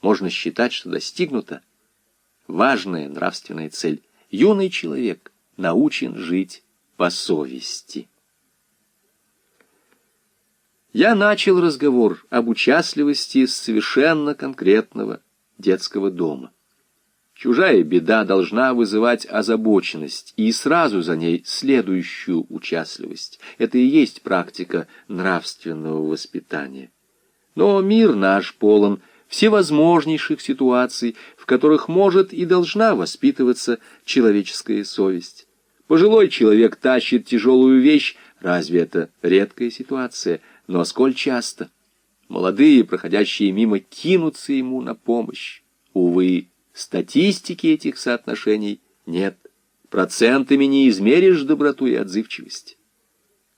можно считать, что достигнута важная нравственная цель. Юный человек научен жить по совести. Я начал разговор об участливости совершенно конкретного детского дома. Чужая беда должна вызывать озабоченность и сразу за ней следующую участливость. Это и есть практика нравственного воспитания. Но мир наш полон всевозможнейших ситуаций, в которых может и должна воспитываться человеческая совесть. Пожилой человек тащит тяжелую вещь, разве это редкая ситуация, но сколь часто. Молодые, проходящие мимо, кинутся ему на помощь. Увы, статистики этих соотношений нет. Процентами не измеришь доброту и отзывчивость.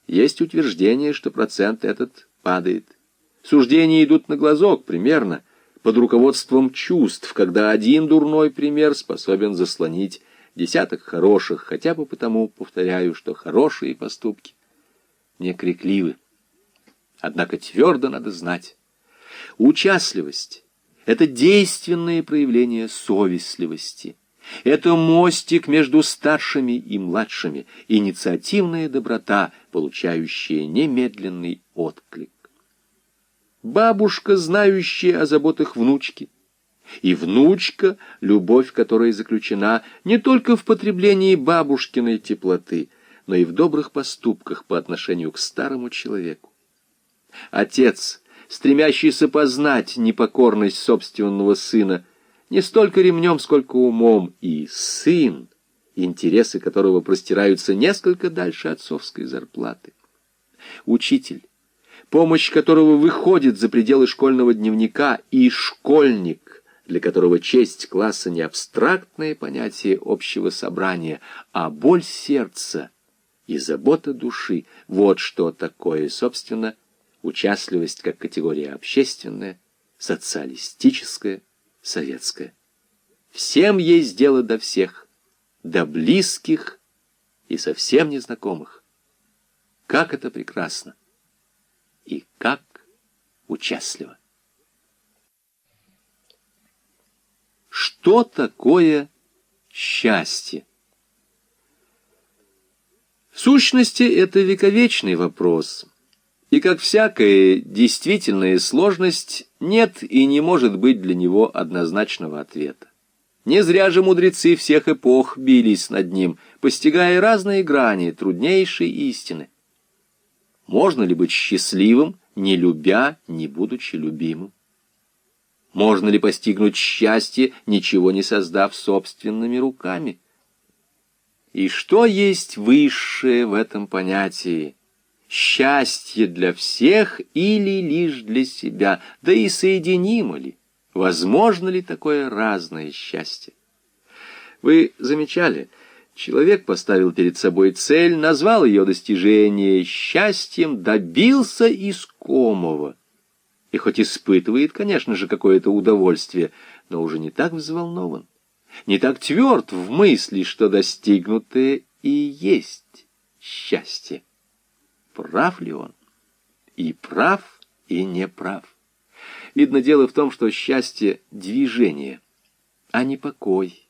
Есть утверждение, что процент этот падает. Суждения идут на глазок примерно – под руководством чувств, когда один дурной пример способен заслонить десяток хороших, хотя бы потому, повторяю, что хорошие поступки не крикливы. Однако твердо надо знать, участливость — это действенное проявление совестливости. Это мостик между старшими и младшими, инициативная доброта, получающая немедленный отклик бабушка, знающая о заботах внучки, и внучка, любовь которой заключена не только в потреблении бабушкиной теплоты, но и в добрых поступках по отношению к старому человеку. Отец, стремящийся познать непокорность собственного сына, не столько ремнем, сколько умом, и сын, интересы которого простираются несколько дальше отцовской зарплаты. Учитель, помощь которого выходит за пределы школьного дневника, и школьник, для которого честь класса не абстрактное понятие общего собрания, а боль сердца и забота души. Вот что такое, собственно, участливость как категория общественная, социалистическая, советская. Всем есть дело до всех, до близких и совсем незнакомых. Как это прекрасно! И как участливо. Что такое счастье? В сущности, это вековечный вопрос. И как всякая действительная сложность, нет и не может быть для него однозначного ответа. Не зря же мудрецы всех эпох бились над ним, постигая разные грани труднейшей истины. Можно ли быть счастливым, не любя, не будучи любимым? Можно ли постигнуть счастье, ничего не создав собственными руками? И что есть высшее в этом понятии? Счастье для всех или лишь для себя? Да и соединимо ли? Возможно ли такое разное счастье? Вы замечали, Человек поставил перед собой цель, назвал ее достижение счастьем, добился искомого. И хоть испытывает, конечно же, какое-то удовольствие, но уже не так взволнован, не так тверд в мысли, что достигнутое и есть счастье. Прав ли он? И прав, и не прав. Видно, дело в том, что счастье — движение, а не покой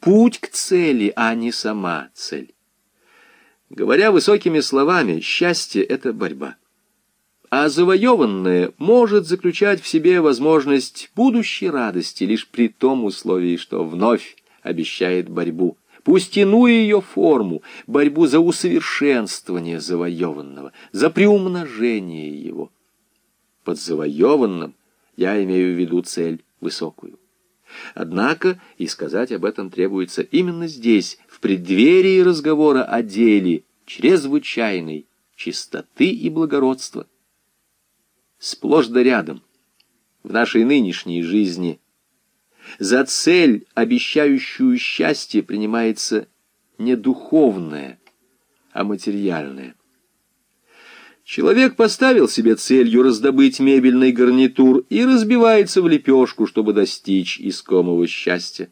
Путь к цели, а не сама цель. Говоря высокими словами, счастье — это борьба. А завоеванное может заключать в себе возможность будущей радости лишь при том условии, что вновь обещает борьбу, пусть иную ее форму, борьбу за усовершенствование завоеванного, за приумножение его. Под завоеванным я имею в виду цель высокую. Однако и сказать об этом требуется именно здесь, в преддверии разговора о деле чрезвычайной чистоты и благородства. Сплошь да рядом, в нашей нынешней жизни, за цель, обещающую счастье, принимается не духовное, а материальное. Человек поставил себе целью раздобыть мебельный гарнитур и разбивается в лепешку, чтобы достичь искомого счастья.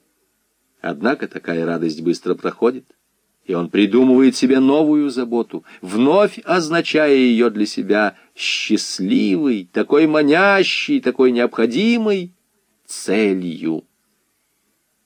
Однако такая радость быстро проходит, и он придумывает себе новую заботу, вновь означая ее для себя счастливой, такой манящей, такой необходимой целью.